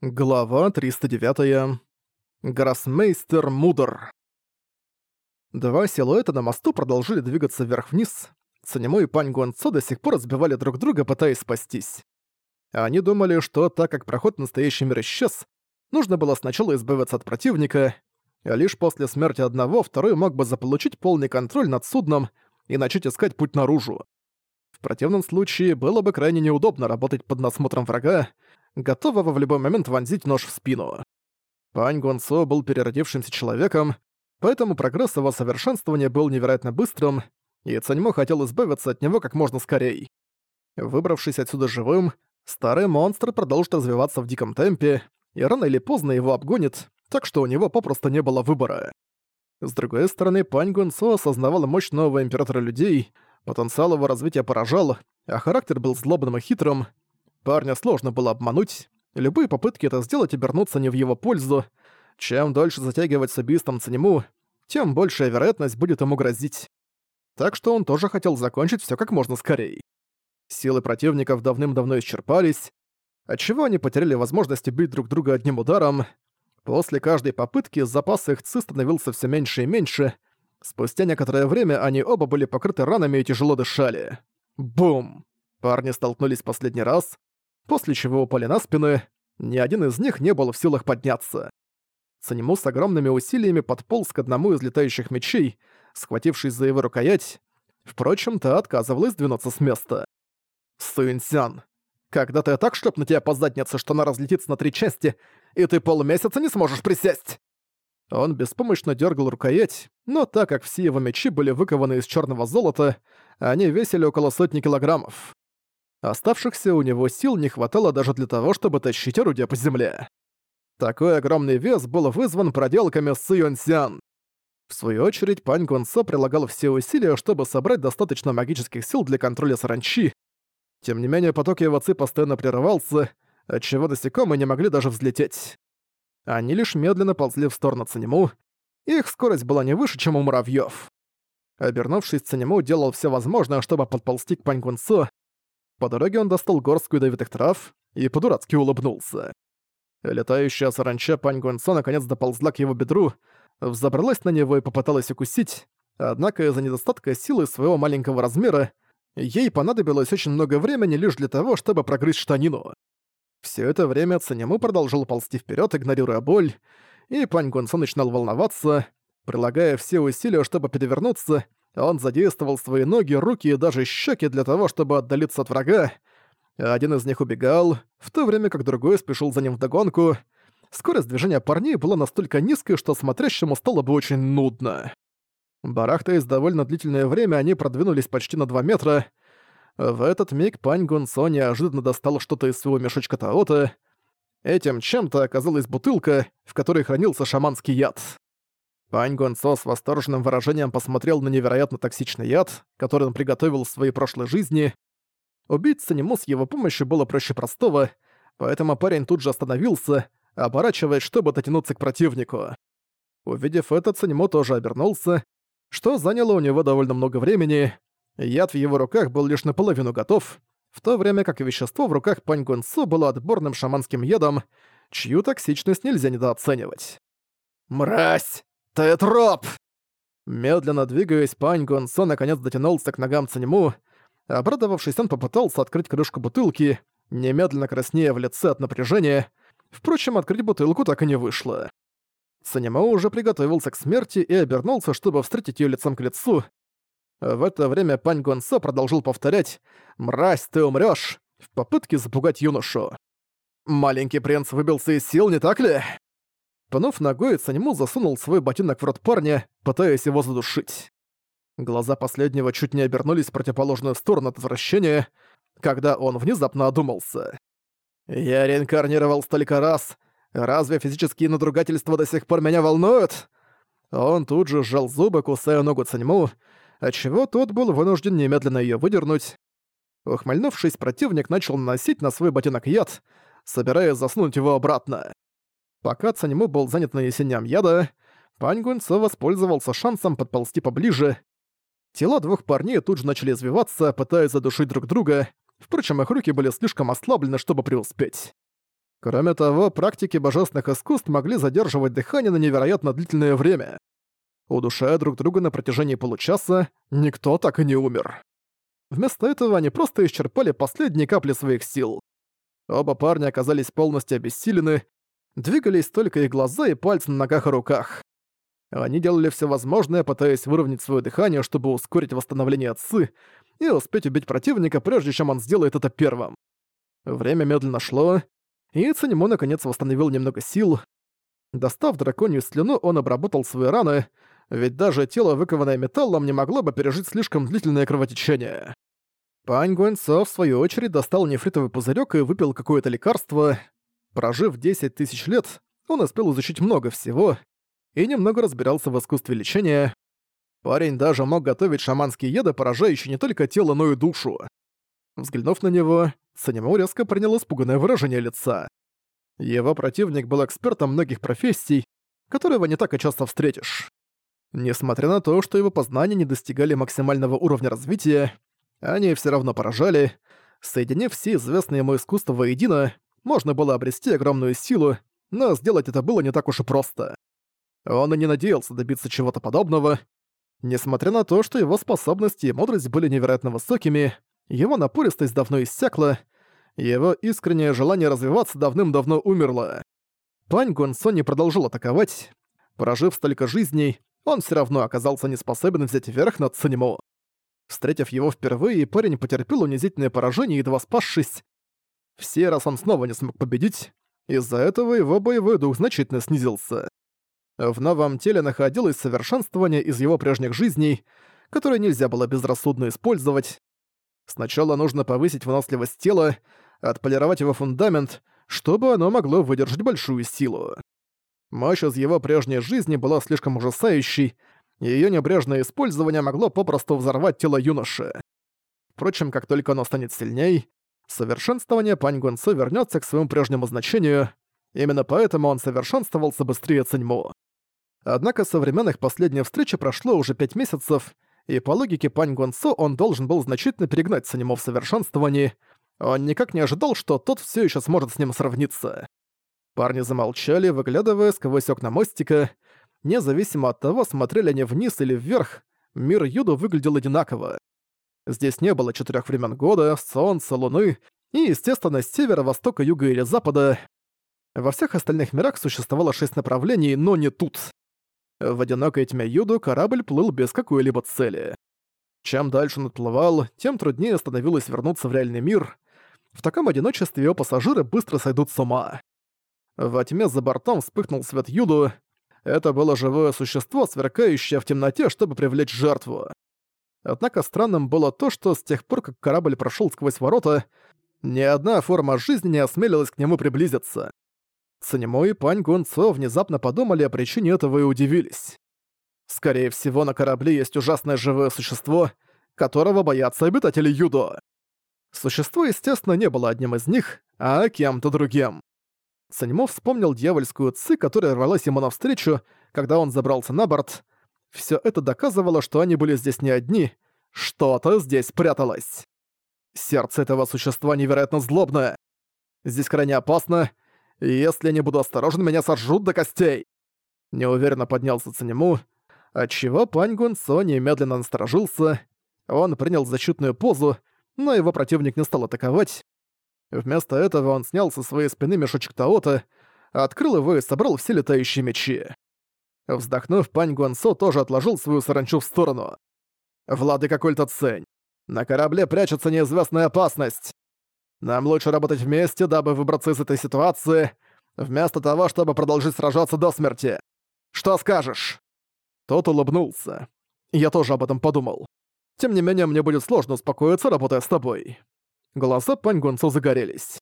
Глава 309. Гроссмейстер Мудр. Два силуэта на мосту продолжили двигаться вверх-вниз. Цанему и Пань Гуанцо до сих пор разбивали друг друга, пытаясь спастись. Они думали, что так как проход в настоящий мир исчез, нужно было сначала избавиться от противника, а лишь после смерти одного второй мог бы заполучить полный контроль над судном и начать искать путь наружу. В противном случае было бы крайне неудобно работать под насмотром врага, готового в любой момент вонзить нож в спину. Пань Гонсо был переродившимся человеком, поэтому прогресс его совершенствования был невероятно быстрым, и Цаньмо хотел избавиться от него как можно скорее. Выбравшись отсюда живым, старый монстр продолжит развиваться в диком темпе, и рано или поздно его обгонит, так что у него попросту не было выбора. С другой стороны, Пань Гунсо осознавал мощь нового императора людей, потенциал его развития поражал, а характер был злобным и хитрым, Парня сложно было обмануть, любые попытки это сделать обернутся не в его пользу. Чем дольше затягивать с убийством Цанему, тем большая вероятность будет ему грозить. Так что он тоже хотел закончить все как можно скорее. Силы противников давным-давно исчерпались, отчего они потеряли возможность убить друг друга одним ударом. После каждой попытки запас их ци становился все меньше и меньше. Спустя некоторое время они оба были покрыты ранами и тяжело дышали. Бум! Парни столкнулись последний раз, после чего упали на спины, ни один из них не был в силах подняться. Санему с огромными усилиями подполз к одному из летающих мечей, схватившись за его рукоять. Впрочем, та отказывалась двинуться с места. «Суинсян, когда-то я так шлёпну тебя по заднице, что она разлетится на три части, и ты полмесяца не сможешь присесть!» Он беспомощно дергал рукоять, но так как все его мечи были выкованы из черного золота, они весили около сотни килограммов. Оставшихся у него сил не хватало даже для того, чтобы тащить орудие по земле. Такой огромный вес был вызван проделками Сы Юньсян. В свою очередь, Пань Гонсо прилагал все усилия, чтобы собрать достаточно магических сил для контроля саранчи. Тем не менее, поток его ци постоянно прерывался, отчего насекомые не могли даже взлететь. Они лишь медленно ползли в сторону Цанему, их скорость была не выше, чем у муравьёв. Обернувшись, Цанему делал все возможное, чтобы подползти к Пань Гунсо, по дороге он достал горстку ядовитых трав и по-дурацки улыбнулся. Летающая саранча Пань Гуэнсо наконец доползла к его бедру, взобралась на него и попыталась укусить, однако из-за недостатка силы своего маленького размера ей понадобилось очень много времени лишь для того, чтобы прогрызть штанину. Все это время Цанему продолжил ползти вперед, игнорируя боль, и Пань Гуэнсо начинал волноваться, прилагая все усилия, чтобы перевернуться он задействовал свои ноги, руки и даже щеки для того, чтобы отдалиться от врага. Один из них убегал, в то время как другой спешил за ним вдогонку. Скорость движения парней была настолько низкой, что смотрящему стало бы очень нудно. Барахтаясь довольно длительное время, они продвинулись почти на 2 метра. В этот миг Пань Гунсо неожиданно достал что-то из своего мешочка Таота. Этим чем-то оказалась бутылка, в которой хранился шаманский яд. Пань Гонцо с восторженным выражением посмотрел на невероятно токсичный яд, который он приготовил в своей прошлой жизни. Убить Санему с его помощью было проще простого, поэтому парень тут же остановился, оборачиваясь, чтобы дотянуться к противнику. Увидев это, Цанему тоже обернулся, что заняло у него довольно много времени. Яд в его руках был лишь наполовину готов, в то время как вещество в руках Пань Гунцу было отборным шаманским ядом, чью токсичность нельзя недооценивать. «Мразь!» «Ты троп!» Медленно двигаясь, Пань Гонсо наконец дотянулся к ногам Цанему. Обрадовавшись, он попытался открыть крышку бутылки, немедленно краснея в лице от напряжения. Впрочем, открыть бутылку так и не вышло. Цанему уже приготовился к смерти и обернулся, чтобы встретить ее лицом к лицу. В это время Пань Гонсо продолжил повторять «Мразь, ты умрёшь!» в попытке запугать юношу. «Маленький принц выбился из сил, не так ли?» Пнув ногой, Санему засунул свой ботинок в рот парня, пытаясь его задушить. Глаза последнего чуть не обернулись в противоположную сторону от возвращения, когда он внезапно одумался. «Я реинкарнировал столько раз. Разве физические надругательства до сих пор меня волнуют?» Он тут же сжал зубы, кусая ногу Цаньму, отчего тот был вынужден немедленно ее выдернуть. Ухмыльнувшись, противник начал наносить на свой ботинок яд, собираясь заснуть его обратно. Пока Цанему был занят нанесением яда, Пань Гунцо воспользовался шансом подползти поближе. Тела двух парней тут же начали извиваться, пытаясь задушить друг друга, впрочем, их руки были слишком ослаблены, чтобы преуспеть. Кроме того, практики божественных искусств могли задерживать дыхание на невероятно длительное время. Удушая друг друга на протяжении получаса, никто так и не умер. Вместо этого они просто исчерпали последние капли своих сил. Оба парня оказались полностью обессилены, двигались только их глаза и пальцы на ногах и руках. Они делали все возможное, пытаясь выровнять свое дыхание, чтобы ускорить восстановление отцы и успеть убить противника, прежде чем он сделает это первым. Время медленно шло, и Цанимо наконец восстановил немного сил. Достав драконью слюну, он обработал свои раны, ведь даже тело, выкованное металлом, не могло бы пережить слишком длительное кровотечение. Пань Гуэнцо, в свою очередь, достал нефритовый пузырек и выпил какое-то лекарство. Прожив 10 тысяч лет, он успел изучить много всего и немного разбирался в искусстве лечения. Парень даже мог готовить шаманские яды, поражающие не только тело, но и душу. Взглянув на него, Санему резко принял испуганное выражение лица. Его противник был экспертом многих профессий, которого не так и часто встретишь. Несмотря на то, что его познания не достигали максимального уровня развития, они все равно поражали. Соединив все известные ему искусства воедино, можно было обрести огромную силу, но сделать это было не так уж и просто. Он и не надеялся добиться чего-то подобного. Несмотря на то, что его способности и мудрость были невероятно высокими, его напористость давно иссякла, его искреннее желание развиваться давным-давно умерло. Пань Гонсо не продолжил атаковать. Прожив столько жизней, он все равно оказался не способен взять верх над Цанимо. Встретив его впервые, парень потерпел унизительное поражение, едва спасшись. В сей раз он снова не смог победить, из-за этого его боевой дух значительно снизился. В новом теле находилось совершенствование из его прежних жизней, которое нельзя было безрассудно использовать. Сначала нужно повысить выносливость тела, отполировать его фундамент, чтобы оно могло выдержать большую силу. Мощь из его прежней жизни была слишком ужасающей, и её небрежное использование могло попросту взорвать тело юноши. Впрочем, как только оно станет сильней, совершенствование Пань Гунцо вернётся к своему прежнему значению, именно поэтому он совершенствовался быстрее Циньму. Однако со времен их последней встречи прошло уже пять месяцев, и по логике Пань Гонсо он должен был значительно перегнать Санему в совершенствовании. Он никак не ожидал, что тот все еще сможет с ним сравниться. Парни замолчали, выглядывая сквозь окна мостика. Независимо от того, смотрели они вниз или вверх, мир Юду выглядел одинаково. Здесь не было четырех времен года, солнца, луны и, естественно, севера, востока, юга или запада. Во всех остальных мирах существовало шесть направлений, но не тут. В одинокой тьме Юду корабль плыл без какой-либо цели. Чем дальше он отплывал, тем труднее становилось вернуться в реальный мир. В таком одиночестве его пассажиры быстро сойдут с ума. Во тьме за бортом вспыхнул свет Юду. Это было живое существо, сверкающее в темноте, чтобы привлечь жертву. Однако странным было то, что с тех пор, как корабль прошел сквозь ворота, ни одна форма жизни не осмелилась к нему приблизиться. Санему и Пань Гунцо внезапно подумали о причине этого и удивились. Скорее всего, на корабле есть ужасное живое существо, которого боятся обитатели Юдо. Существо, естественно, не было одним из них, а кем-то другим. Санимо вспомнил дьявольскую ци, которая рвалась ему навстречу, когда он забрался на борт. Всё это доказывало, что они были здесь не одни, что-то здесь пряталось. Сердце этого существа невероятно злобное. Здесь крайне опасно, если я не буду осторожен, меня сожрут до костей!» Неуверенно поднялся Цанему, отчего Пань Гунцо немедленно насторожился. Он принял защитную позу, но его противник не стал атаковать. Вместо этого он снял со своей спины мешочек Таота, открыл его и собрал все летающие мечи. Вздохнув, Пань Гуансо тоже отложил свою саранчу в сторону. «Владыка культа Цень, на корабле прячется неизвестная опасность. Нам лучше работать вместе, дабы выбраться из этой ситуации, вместо того, чтобы продолжить сражаться до смерти. Что скажешь?» Тот улыбнулся. Я тоже об этом подумал. Тем не менее, мне будет сложно успокоиться, работая с тобой. Глаза Пань Гунцу загорелись.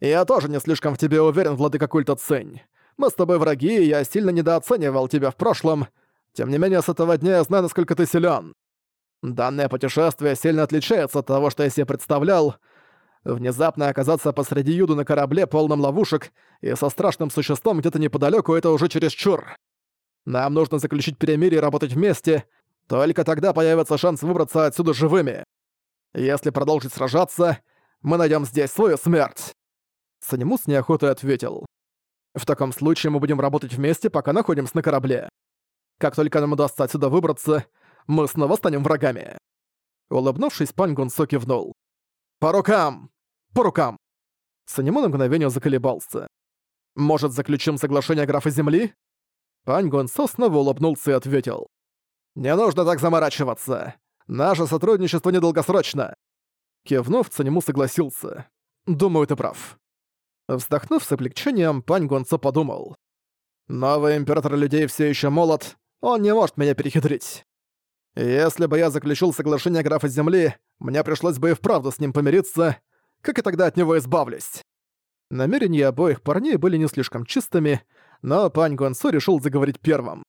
«Я тоже не слишком в тебе уверен, владыка культа Цень. Мы с тобой враги, и я сильно недооценивал тебя в прошлом. Тем не менее, с этого дня я знаю, насколько ты силен. Данное путешествие сильно отличается от того, что я себе представлял, Внезапно оказаться посреди юду на корабле, полном ловушек, и со страшным существом где-то неподалеку это уже чересчур. Нам нужно заключить перемирие и работать вместе, только тогда появится шанс выбраться отсюда живыми. Если продолжить сражаться, мы найдем здесь свою смерть. Санему с неохотой ответил. «В таком случае мы будем работать вместе, пока находимся на корабле. Как только нам удастся отсюда выбраться, мы снова станем врагами». Улыбнувшись, пан Гунсо кивнул. «По рукам! По рукам!» Санему на мгновение заколебался. «Может, заключим соглашение графа Земли?» Пань Гонсо снова улыбнулся и ответил. «Не нужно так заморачиваться. Наше сотрудничество недолгосрочно». Кивнув, Цанему согласился. «Думаю, ты прав». Вздохнув с облегчением, Пань Гонцо подумал. «Новый император людей все еще молод, он не может меня перехитрить. Если бы я заключил соглашение графа Земли, мне пришлось бы и вправду с ним помириться, как я тогда от него избавлюсь». Намерения обоих парней были не слишком чистыми, но Пань Гонсо решил заговорить первым.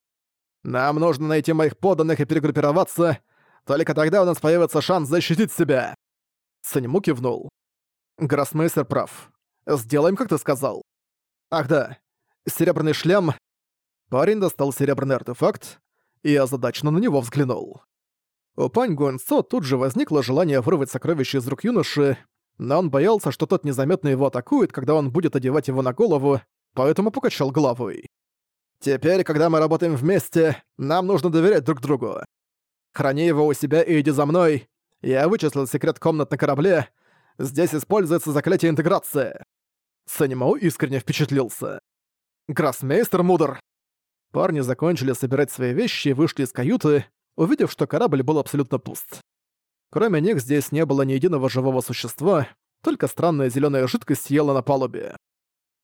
«Нам нужно найти моих подданных и перегруппироваться, только тогда у нас появится шанс защитить себя!» Санему кивнул. Гроссмейстер прав. Сделаем, как ты сказал. Ах да, серебряный шлем. Парень достал серебряный артефакт и озадаченно на него взглянул. У Пань Гуэнцо тут же возникло желание вырвать сокровище из рук юноши, но он боялся, что тот незаметно его атакует, когда он будет одевать его на голову, поэтому покачал головой. «Теперь, когда мы работаем вместе, нам нужно доверять друг другу. Храни его у себя и иди за мной. Я вычислил секрет комнат на корабле. Здесь используется заклятие интеграции». Санимау искренне впечатлился. «Гроссмейстер Мудр!» Парни закончили собирать свои вещи и вышли из каюты, увидев, что корабль был абсолютно пуст. Кроме них здесь не было ни единого живого существа, только странная зеленая жидкость съела на палубе.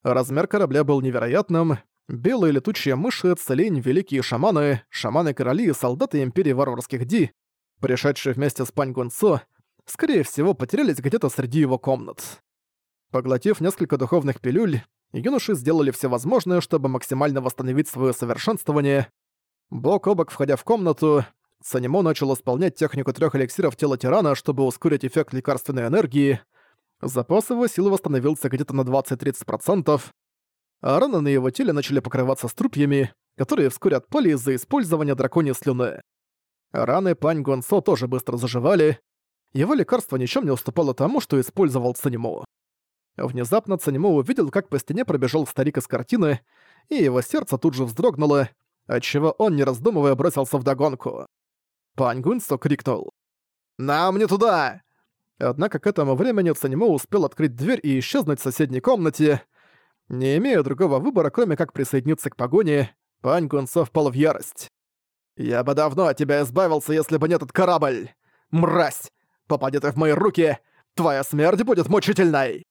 Размер корабля был невероятным. Белые летучие мыши, целень, великие шаманы, шаманы-короли и солдаты Империи Варварских Ди, пришедшие вместе с Пань Гунцо, скорее всего, потерялись где-то среди его комнат. Поглотив несколько духовных пилюль, юноши сделали все возможное, чтобы максимально восстановить свое совершенствование. Бок о бок входя в комнату, Санимо начал исполнять технику трех эликсиров тела тирана, чтобы ускорить эффект лекарственной энергии. Запас его силы восстановился где-то на 20-30%, а раны на его теле начали покрываться струпьями, которые вскоре отпали из-за использования драконьей слюны. Раны Пань Гонсо тоже быстро заживали. Его лекарство ничем не уступало тому, что использовал Цанимо. Внезапно Цанимо увидел, как по стене пробежал старик из картины, и его сердце тут же вздрогнуло, отчего он, не раздумывая, бросился в догонку. Пань Гунсо крикнул. «Нам не туда!» Однако к этому времени Цанимо успел открыть дверь и исчезнуть в соседней комнате. Не имея другого выбора, кроме как присоединиться к погоне, Пань Гунсо впал в ярость. «Я бы давно от тебя избавился, если бы не этот корабль! Мразь! Попади ты в мои руки, твоя смерть будет мучительной!»